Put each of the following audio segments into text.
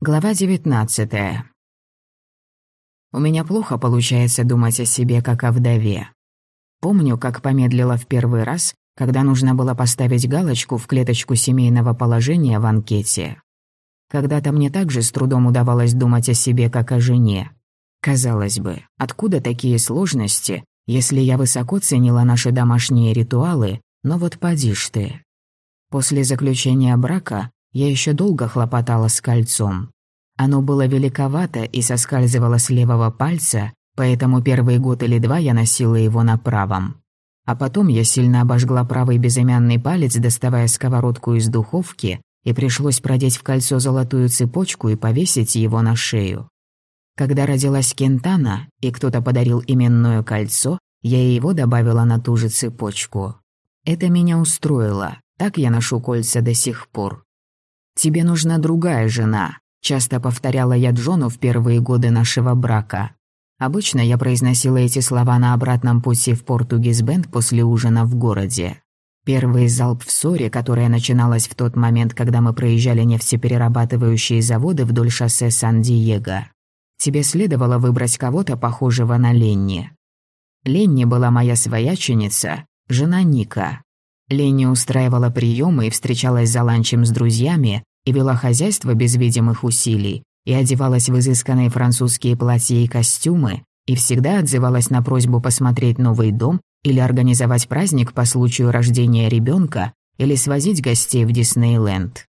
Глава 19. У меня плохо получается думать о себе как о вдове. Помню, как помедлила в первый раз, когда нужно было поставить галочку в клеточку семейного положения в анкете. Когда-то мне также с трудом удавалось думать о себе как о жене. Казалось бы, откуда такие сложности, если я высоко ценила наши домашние ритуалы, но вот поди ты. После заключения брака я еще долго хлопотала с кольцом. Оно было великовато и соскальзывало с левого пальца, поэтому первый год или два я носила его на правом. А потом я сильно обожгла правый безымянный палец, доставая сковородку из духовки, и пришлось продеть в кольцо золотую цепочку и повесить его на шею. Когда родилась Кентана, и кто-то подарил именное кольцо, я и его добавила на ту же цепочку. Это меня устроило, так я ношу кольца до сих пор. «Тебе нужна другая жена», Часто повторяла я Джону в первые годы нашего брака. Обычно я произносила эти слова на обратном пути в Португизбенд после ужина в городе. Первый залп в ссоре, которая начиналась в тот момент, когда мы проезжали нефтеперерабатывающие заводы вдоль шоссе Сан-Диего. Тебе следовало выбрать кого-то похожего на Ленни. Ленни была моя свояченица, жена Ника. Ленни устраивала приемы и встречалась за ланчем с друзьями, и вела хозяйство без видимых усилий, и одевалась в изысканные французские платья и костюмы, и всегда отзывалась на просьбу посмотреть новый дом или организовать праздник по случаю рождения ребенка или свозить гостей в Диснейленд.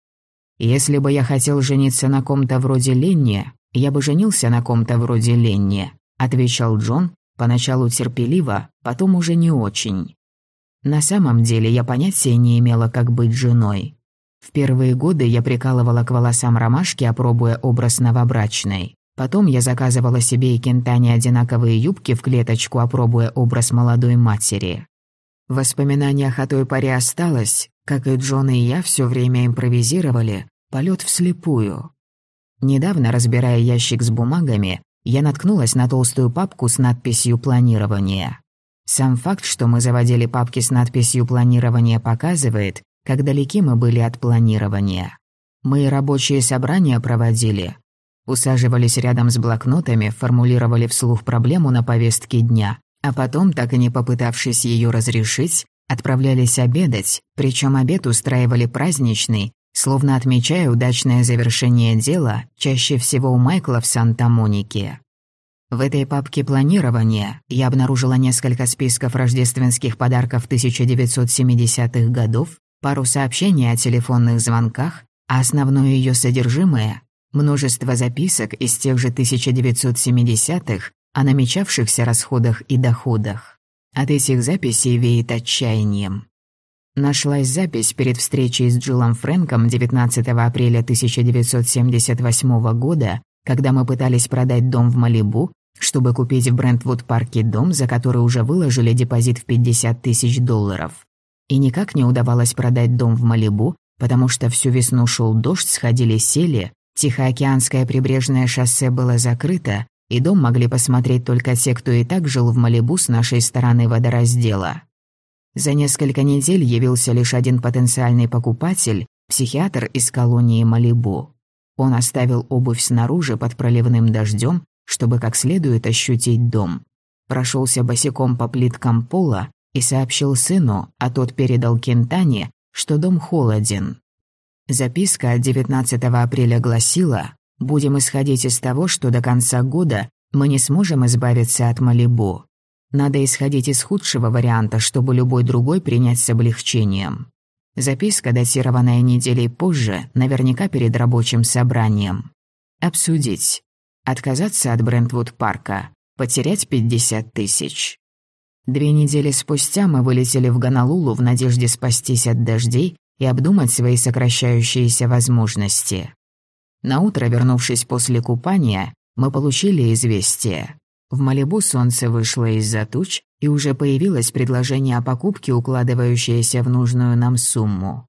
Если бы я хотел жениться на ком-то вроде Ленни, я бы женился на ком-то вроде Ленни, отвечал Джон, поначалу терпеливо, потом уже не очень. На самом деле я понятия не имела, как быть женой. В первые годы я прикалывала к волосам ромашки, опробуя образ новобрачной. Потом я заказывала себе и кентане одинаковые юбки в клеточку, опробуя образ молодой матери. В воспоминаниях о той паре осталось, как и Джон и я все время импровизировали, полет вслепую. Недавно, разбирая ящик с бумагами, я наткнулась на толстую папку с надписью «Планирование». Сам факт, что мы заводили папки с надписью «Планирование» показывает, как далеки мы были от планирования. Мы рабочие собрания проводили, усаживались рядом с блокнотами, формулировали вслух проблему на повестке дня, а потом, так и не попытавшись ее разрешить, отправлялись обедать, причем обед устраивали праздничный, словно отмечая удачное завершение дела, чаще всего у Майкла в Санта-Монике. В этой папке планирования я обнаружила несколько списков рождественских подарков 1970-х годов, пару сообщений о телефонных звонках, а основное ее содержимое – множество записок из тех же 1970-х о намечавшихся расходах и доходах. От этих записей веет отчаянием. Нашлась запись перед встречей с Джилом Фрэнком 19 апреля 1978 года, когда мы пытались продать дом в Малибу, чтобы купить в Брентвуд-парке дом, за который уже выложили депозит в 50 тысяч долларов и никак не удавалось продать дом в Малибу, потому что всю весну шел дождь, сходили сели, Тихоокеанское прибрежное шоссе было закрыто, и дом могли посмотреть только те, кто и так жил в Малибу с нашей стороны водораздела. За несколько недель явился лишь один потенциальный покупатель, психиатр из колонии Малибу. Он оставил обувь снаружи под проливным дождем, чтобы как следует ощутить дом. Прошелся босиком по плиткам пола, и сообщил сыну, а тот передал Кентане, что дом холоден. Записка от 19 апреля гласила «Будем исходить из того, что до конца года мы не сможем избавиться от Малибу. Надо исходить из худшего варианта, чтобы любой другой принять с облегчением». Записка, датированная неделей позже, наверняка перед рабочим собранием. Обсудить. Отказаться от Брентвуд-парка. Потерять 50 тысяч. Две недели спустя мы вылетели в Гонолулу в надежде спастись от дождей и обдумать свои сокращающиеся возможности. Наутро, вернувшись после купания, мы получили известие. В Малибу солнце вышло из-за туч, и уже появилось предложение о покупке, укладывающееся в нужную нам сумму.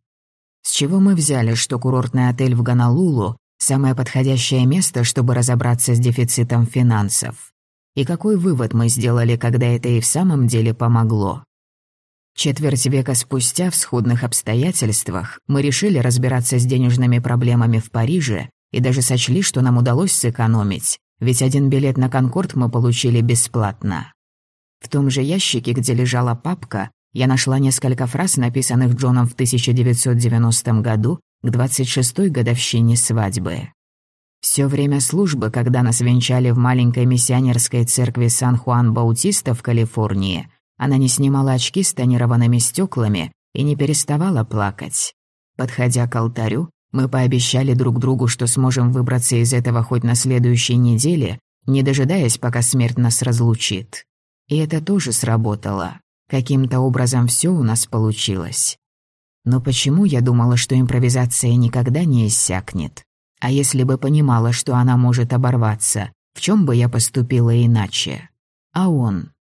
С чего мы взяли, что курортный отель в Гонолулу – самое подходящее место, чтобы разобраться с дефицитом финансов? И какой вывод мы сделали, когда это и в самом деле помогло? Четверть века спустя в сходных обстоятельствах мы решили разбираться с денежными проблемами в Париже и даже сочли, что нам удалось сэкономить, ведь один билет на «Конкорд» мы получили бесплатно. В том же ящике, где лежала папка, я нашла несколько фраз, написанных Джоном в 1990 году к 26-й годовщине свадьбы. Все время службы, когда нас венчали в маленькой миссионерской церкви Сан-Хуан-Баутиста в Калифорнии, она не снимала очки с тонированными стеклами и не переставала плакать. Подходя к алтарю, мы пообещали друг другу, что сможем выбраться из этого хоть на следующей неделе, не дожидаясь, пока смерть нас разлучит. И это тоже сработало. Каким-то образом все у нас получилось. Но почему я думала, что импровизация никогда не иссякнет? А если бы понимала, что она может оборваться, в чем бы я поступила иначе? А он?